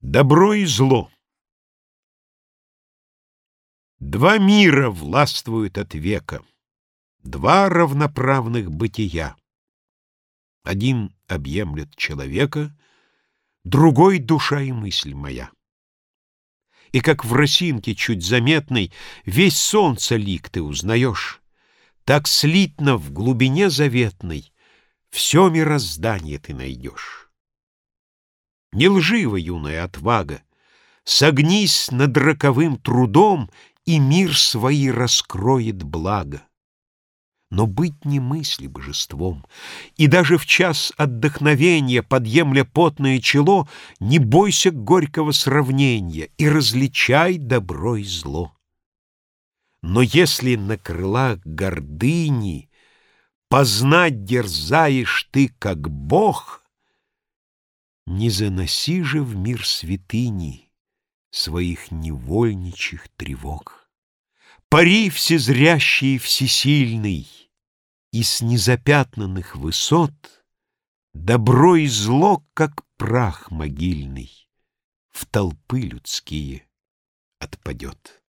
Добро и зло. Два мира властвуют от века, два равноправных бытия. Один объемлет человека, другой — душа и мысль моя. И как в росинке чуть заметной весь солнце лик ты узнаешь, так слитно в глубине заветной все мироздание ты найдешь. Не лжива юная отвага. Согнись над роковым трудом, и мир свои раскроет благо. Но быть не мысли божеством, и даже в час отдохновения, подъемля потное чело, не бойся горького сравнения и различай добро и зло. Но если на крылах гордыни познать дерзаешь ты, как Бог — не заноси же в мир святыни Своих невольничьих тревог. Пари всезрящий и всесильный, И с незапятнанных высот Добро и зло, как прах могильный, В толпы людские отпадет.